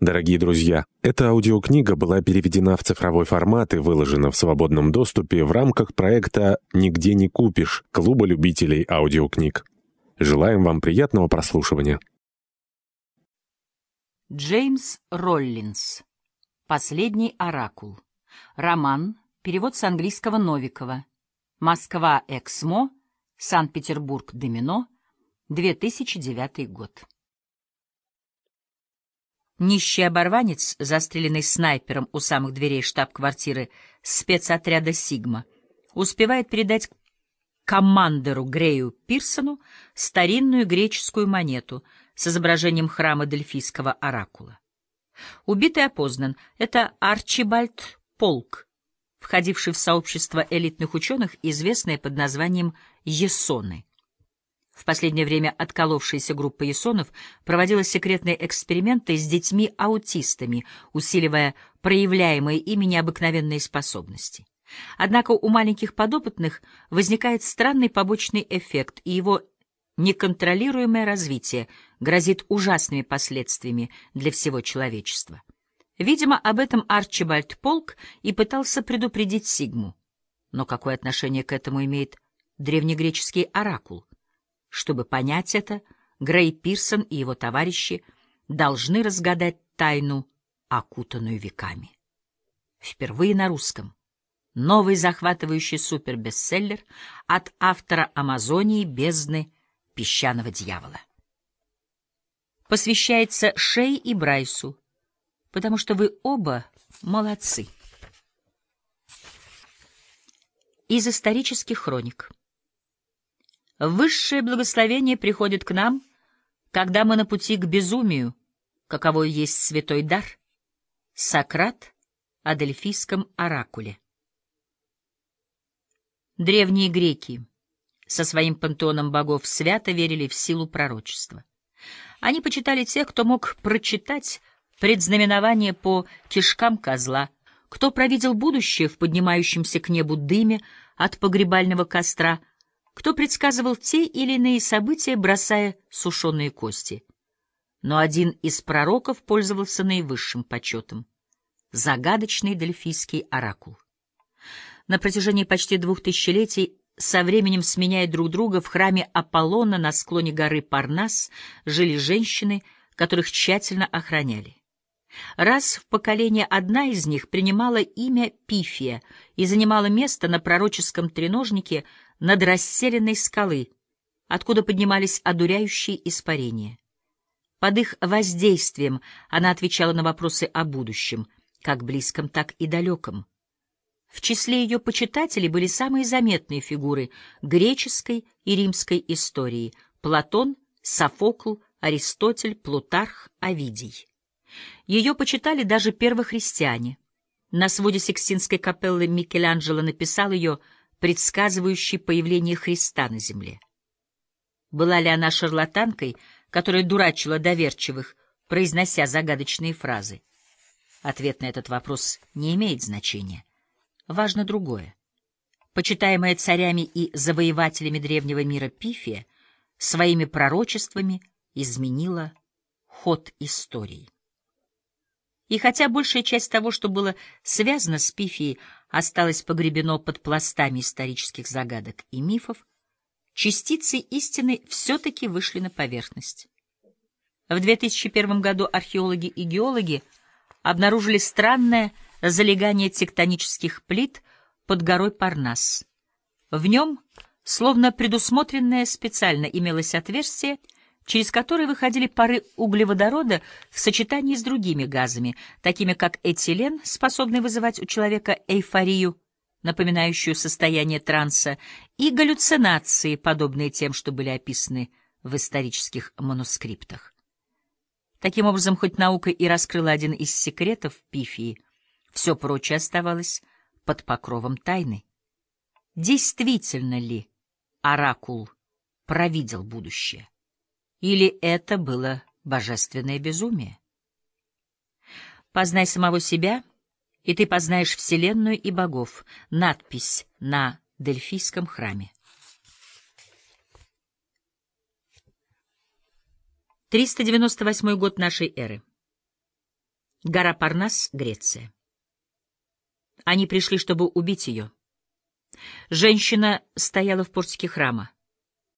Дорогие друзья, эта аудиокнига была переведена в цифровой формат и выложена в свободном доступе в рамках проекта «Нигде не купишь» Клуба любителей аудиокниг. Желаем вам приятного прослушивания. Джеймс Роллинс. Последний оракул. Роман. Перевод с английского Новикова. Москва. Эксмо. Санкт-Петербург. Домино. 2009 год. Нищий оборванец, застреленный снайпером у самых дверей штаб-квартиры спецотряда «Сигма», успевает передать командеру Грею Пирсону старинную греческую монету с изображением храма Дельфийского оракула. Убитый опознан. Это Арчибальд Полк, входивший в сообщество элитных ученых, известное под названием «Есоны». В последнее время отколовшаяся группа ясонов проводила секретные эксперименты с детьми-аутистами, усиливая проявляемые ими необыкновенные способности. Однако у маленьких подопытных возникает странный побочный эффект, и его неконтролируемое развитие грозит ужасными последствиями для всего человечества. Видимо, об этом Арчибальд Полк и пытался предупредить Сигму. Но какое отношение к этому имеет древнегреческий оракул? Чтобы понять это, Грей Пирсон и его товарищи должны разгадать тайну, окутанную веками. Впервые на русском. Новый захватывающий супербестселлер от автора «Амазонии. Бездны песчаного дьявола». Посвящается Шей и Брайсу, потому что вы оба молодцы. Из исторических хроник. Высшее благословение приходит к нам, когда мы на пути к безумию, каково есть святой дар. Сократ о Дельфийском оракуле. Древние греки со своим пантеоном богов свято верили в силу пророчества. Они почитали тех, кто мог прочитать предзнаменование по кишкам козла, кто провидел будущее в поднимающемся к небу дыме от погребального костра — кто предсказывал те или иные события, бросая сушеные кости. Но один из пророков пользовался наивысшим почетом — загадочный дельфийский оракул. На протяжении почти двух тысячелетий, со временем сменяя друг друга, в храме Аполлона на склоне горы Парнас жили женщины, которых тщательно охраняли. Раз в поколение одна из них принимала имя Пифия и занимала место на пророческом треножнике над расселенной скалы, откуда поднимались одуряющие испарения. Под их воздействием она отвечала на вопросы о будущем, как близком, так и далеком. В числе ее почитателей были самые заметные фигуры греческой и римской истории — Платон, Софокл, Аристотель, Плутарх, Овидий. Ее почитали даже первохристиане. На своде Сикстинской капеллы Микеланджело написал ее предсказывающей появление Христа на земле. Была ли она шарлатанкой, которая дурачила доверчивых, произнося загадочные фразы? Ответ на этот вопрос не имеет значения. Важно другое. Почитаемая царями и завоевателями древнего мира Пифия своими пророчествами изменила ход истории. И хотя большая часть того, что было связано с Пифией, осталось погребено под пластами исторических загадок и мифов, частицы истины все-таки вышли на поверхность. В 2001 году археологи и геологи обнаружили странное залегание тектонических плит под горой Парнас. В нем, словно предусмотренное специально, имелось отверстие, через которые выходили пары углеводорода в сочетании с другими газами, такими как этилен, способный вызывать у человека эйфорию, напоминающую состояние транса, и галлюцинации, подобные тем, что были описаны в исторических манускриптах. Таким образом, хоть наука и раскрыла один из секретов Пифии, все прочее оставалось под покровом тайны. Действительно ли Оракул провидел будущее? Или это было божественное безумие? Познай самого себя, и ты познаешь Вселенную и богов. Надпись на Дельфийском храме. 398 год нашей эры. Гора Парнас, Греция. Они пришли, чтобы убить ее. Женщина стояла в портике храма.